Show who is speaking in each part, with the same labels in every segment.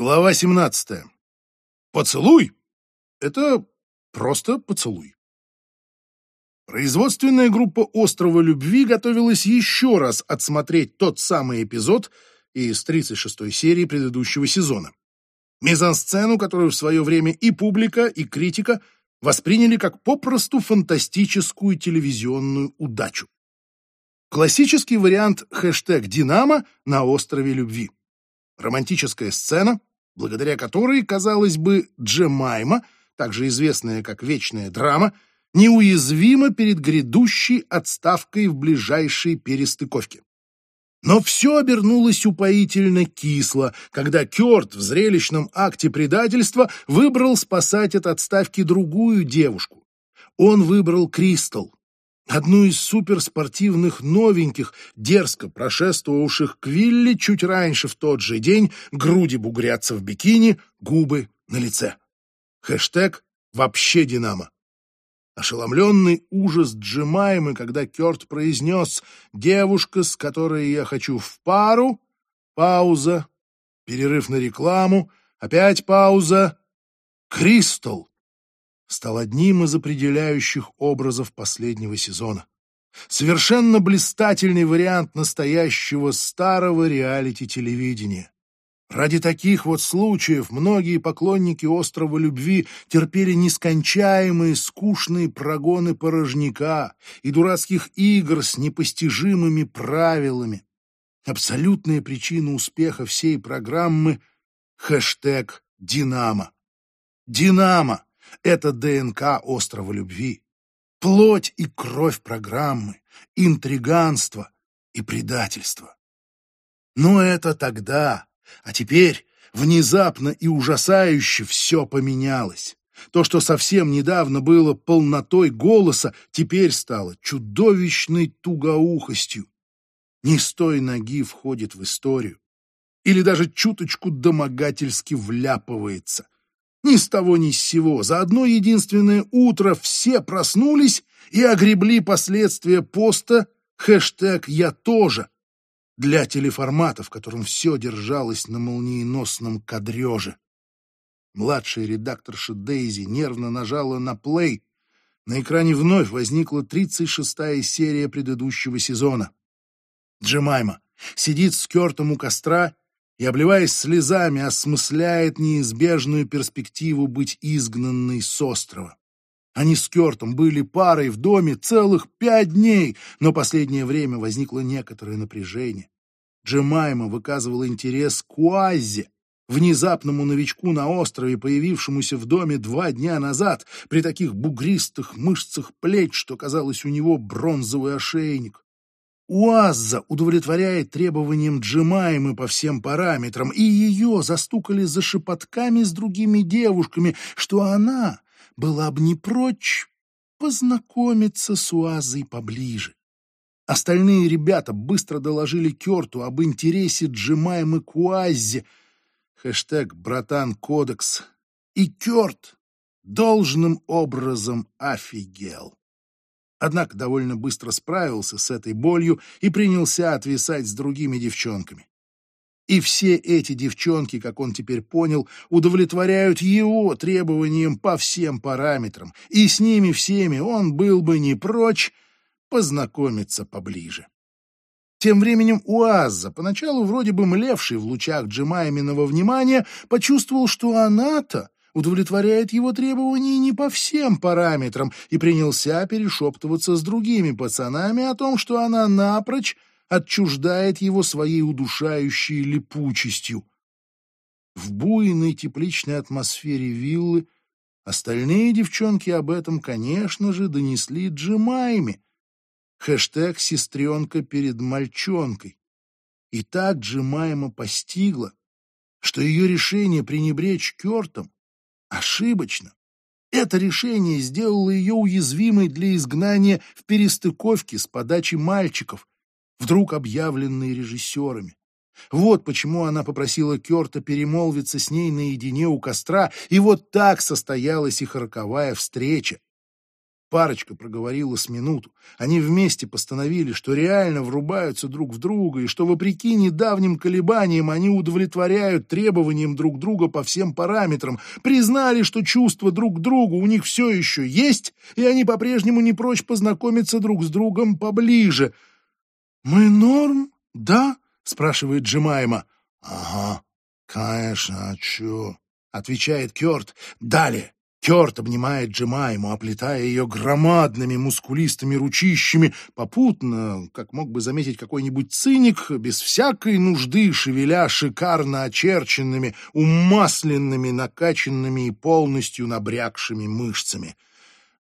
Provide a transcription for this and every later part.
Speaker 1: Глава 17. Поцелуй — это просто поцелуй. Производственная группа «Острова любви» готовилась еще раз отсмотреть тот самый эпизод из 36-й серии предыдущего сезона. Мизансцену, которую в свое время и публика, и критика восприняли как попросту фантастическую телевизионную удачу. Классический вариант хэштег «Динамо» на острове любви. Романтическая сцена, благодаря которой, казалось бы, Джемайма, также известная как вечная драма, неуязвима перед грядущей отставкой в ближайшей перестыковке. Но все обернулось упоительно кисло, когда Кёрт в зрелищном акте предательства выбрал спасать от отставки другую девушку. Он выбрал Кристал, одну из суперспортивных новеньких, дерзко прошествовавших к Вилли чуть раньше в тот же день, груди бугрятся в бикини, губы на лице. Хэштег «Вообще Динамо». Ошеломленный ужас Джемаймы, когда Кёрт произнес «Девушка, с которой я хочу в пару», пауза, перерыв на рекламу, опять пауза, «Кристалл» стал одним из определяющих образов последнего сезона. Совершенно блистательный вариант настоящего старого реалити-телевидения. Ради таких вот случаев многие поклонники острова любви терпели нескончаемые скучные прогоны порожняка и дурацких игр с непостижимыми правилами. Абсолютная причина успеха всей программы — хэштег «Динамо». «Динамо» Это ДНК острова любви, плоть и кровь программы, интриганство и предательство. Но это тогда, а теперь внезапно и ужасающе все поменялось. То, что совсем недавно было полнотой голоса, теперь стало чудовищной тугоухостью. Не с той ноги входит в историю. Или даже чуточку домогательски вляпывается — ни с того ни с сего, за одно единственное утро все проснулись и огребли последствия поста хэштег «Я тоже» для телеформата, в котором все держалось на молниеносном кадреже. Младшая редакторша Дейзи нервно нажала на плей. На экране вновь возникла 36-я серия предыдущего сезона. Джемайма сидит с Кертом у костра и, обливаясь слезами, осмысляет неизбежную перспективу быть изгнанной с острова. Они с Кертом были парой в доме целых пять дней, но последнее время возникло некоторое напряжение. Джемайма выказывала интерес к Уаззе, внезапному новичку на острове, появившемуся в доме два дня назад, при таких бугристых мышцах плеч, что казалось у него бронзовый ошейник. Уазза удовлетворяет требованиям Джемаймы по всем параметрам, и ее застукали за шепотками с другими девушками, что она была бы не прочь познакомиться с Уаззой поближе. Остальные ребята быстро доложили Керту об интересе Джемаймы к Уаззе, хэштег «Братан Кодекс», и Керт должным образом офигел. Однако довольно быстро справился с этой болью и принялся отвисать с другими девчонками. И все эти девчонки, как он теперь понял, удовлетворяют его требованиям по всем параметрам, и с ними всеми он был бы не прочь познакомиться поближе. Тем временем Уазза, поначалу вроде бы млевший в лучах Джемайминого внимания, почувствовал, что она-то удовлетворяет его требования не по всем параметрам, и принялся перешептываться с другими пацанами о том, что она напрочь отчуждает его своей удушающей липучестью. В буйной тепличной атмосфере виллы остальные девчонки об этом, конечно же, донесли Джемайме. Хэштег «сестренка перед мальчонкой». И так Джемайма постигла, что ее решение пренебречь Кертом Ошибочно. Это решение сделало ее уязвимой для изгнания в перестыковке с подачи мальчиков, вдруг объявленной режиссерами. Вот почему она попросила Керта перемолвиться с ней наедине у костра, и вот так состоялась их роковая встреча. Парочка проговорила с минуту. Они вместе постановили, что реально врубаются друг в друга, и что, вопреки недавним колебаниям, они удовлетворяют требованиям друг друга по всем параметрам, признали, что чувства друг к другу у них все еще есть, и они по-прежнему не прочь познакомиться друг с другом поближе. «Мы норм, да?» — спрашивает Джимайма. «Ага, конечно, а чё?» — отвечает Кёрт. «Далее!» Кёрт обнимает Джемайму, оплетая ее громадными мускулистыми ручищами, попутно, как мог бы заметить какой-нибудь циник, без всякой нужды шевеля шикарно очерченными, умасленными, накачанными и полностью набрякшими мышцами.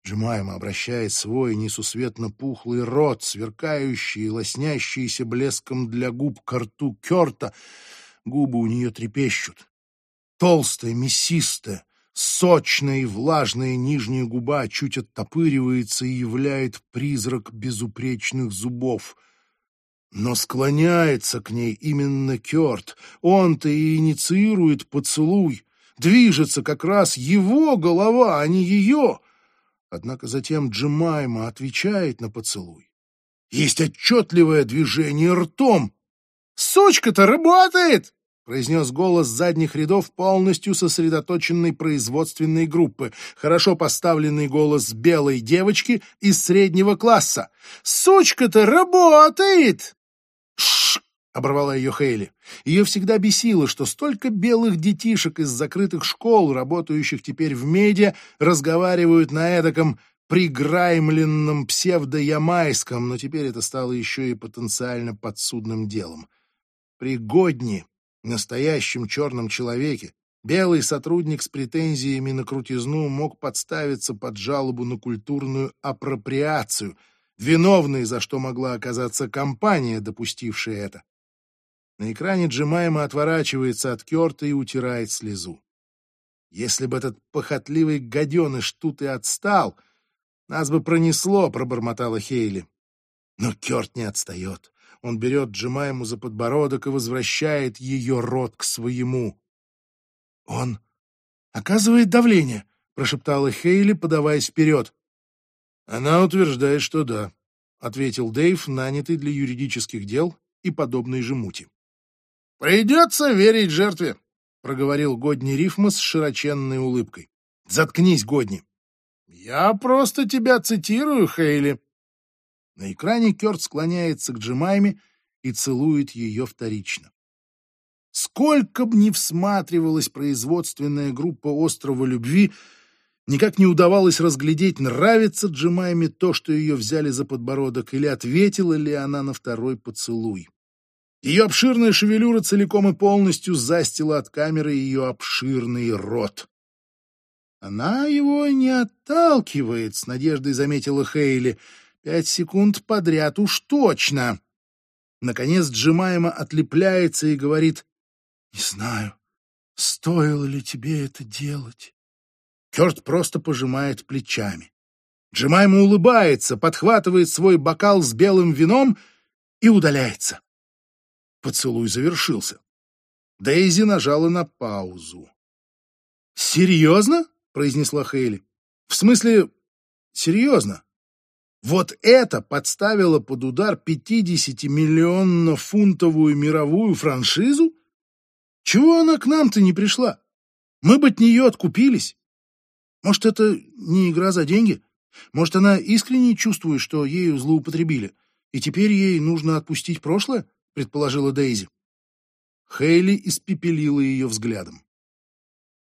Speaker 1: Джемайма обращает свой несусветно пухлый рот, сверкающий и лоснящийся блеском для губ к рту Кёрта. Губы у нее трепещут. Толстая, мясистая, Сочная и влажная нижняя губа чуть оттопыривается и являет призрак безупречных зубов. Но склоняется к ней именно Кёрт. Он-то и инициирует поцелуй. Движется как раз его голова, а не ее. Однако затем Джемайма отвечает на поцелуй. Есть отчетливое движение ртом. «Сучка-то работает!» Произнес голос задних рядов полностью сосредоточенной производственной группы, хорошо поставленный голос белой девочки из среднего класса. «Сучка-то работает!» «Шш!» — оборвала ее Хейли. Ее всегда бесило, что столько белых детишек из закрытых школ, работающих теперь в медиа, разговаривают на эдаком приграймленном псевдо-ямайском, но теперь это стало еще и потенциально подсудным делом. Пригодни настоящем черном человеке, белый сотрудник с претензиями на крутизну мог подставиться под жалобу на культурную апроприацию, виновной за что могла оказаться компания, допустившая это. На экране Джемайма отворачивается от Кёрта и утирает слезу. Если бы этот похотливый гаденыш тут и отстал, нас бы пронесло, пробормотала Хейли. Но Кёрт не отстает. Он берет Джемайму за подбородок и возвращает ее рот к своему. «Он оказывает давление», — прошептала Хейли, подаваясь вперед. «Она утверждает, что да», — ответил Дэйв, нанятый для юридических дел и подобной же мути. «Придется верить жертве», — проговорил Годни Рифма с широченной улыбкой. «Заткнись, Годни». «Я просто тебя цитирую, Хейли», на экране Кёрт склоняется к Джемайме и целует ее вторично. Сколько б ни всматривалась производственная группа «Острова любви», никак не удавалось разглядеть, нравится Джемайме то, что ее взяли за подбородок, или ответила ли она на второй поцелуй. Ее обширная шевелюра целиком и полностью застила от камеры ее обширный рот. «Она его не отталкивает», — с надеждой заметила Хейли. Пять секунд подряд уж точно. Наконец Джимайма отлепляется и говорит, «Не знаю, стоило ли тебе это делать?» Кёрт просто пожимает плечами. Джимайма улыбается, подхватывает свой бокал с белым вином и удаляется. Поцелуй завершился. Дейзи нажала на паузу. «Серьезно?» — произнесла Хейли. «В смысле, серьезно?» Вот это подставило под удар 50-миллионно-фунтовую мировую франшизу? Чего она к нам-то не пришла? Мы бы от нее откупились. Может, это не игра за деньги? Может, она искренне чувствует, что ею злоупотребили, и теперь ей нужно отпустить прошлое? Предположила Дейзи. Хейли испепелила ее взглядом.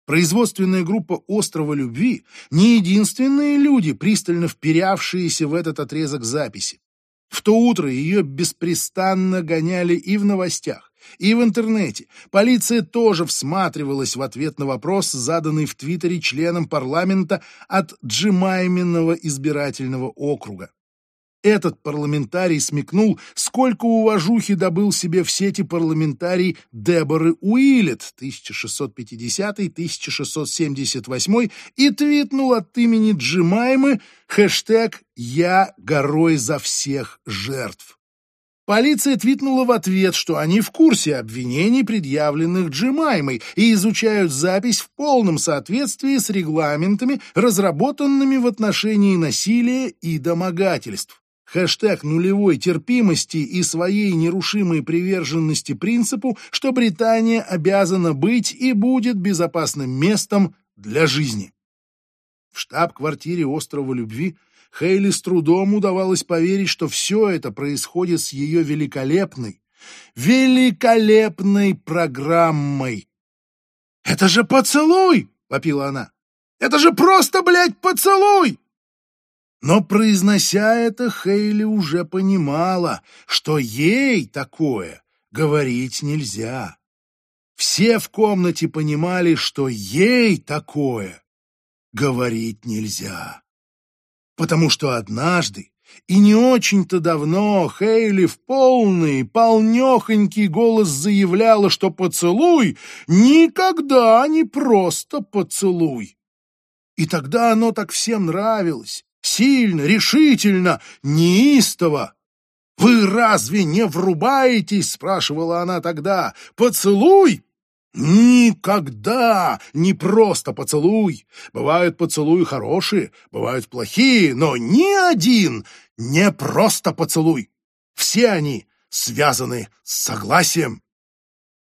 Speaker 1: Производственная группа «Острова любви» не единственные люди, пристально вперявшиеся в этот отрезок записи. В то утро ее беспрестанно гоняли и в новостях, и в интернете. Полиция тоже всматривалась в ответ на вопрос, заданный в Твиттере членом парламента от Джимайменного избирательного округа. Этот парламентарий смекнул, сколько уважухи добыл себе в сети парламентарий Деборы Уиллет 1650-1678 и твитнул от имени Джимаймы хэштег «Я горой за всех жертв». Полиция твитнула в ответ, что они в курсе обвинений, предъявленных Джимаймой, и изучают запись в полном соответствии с регламентами, разработанными в отношении насилия и домогательств. Хэштег нулевой терпимости и своей нерушимой приверженности принципу, что Британия обязана быть и будет безопасным местом для жизни. В штаб-квартире острова Любви Хейли с трудом удавалось поверить, что все это происходит с ее великолепной, великолепной программой. «Это же поцелуй!» — вопила она. «Это же просто, блядь, поцелуй!» Но, произнося это, Хейли уже понимала, что ей такое говорить нельзя. Все в комнате понимали, что ей такое говорить нельзя потому что однажды и не очень-то давно Хейли в полный, полнехонький голос заявляла, что поцелуй никогда не просто поцелуй. И тогда оно так всем нравилось, сильно, решительно, неистово. «Вы разве не врубаетесь?» — спрашивала она тогда. «Поцелуй Никогда не просто поцелуй. Бывают поцелуи хорошие, бывают плохие, но ни один не просто поцелуй. Все они связаны с согласием.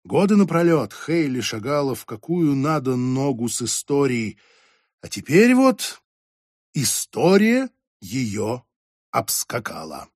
Speaker 1: Годы напролет Хейли шагала в какую надо ногу с историей, а теперь вот история ее обскакала.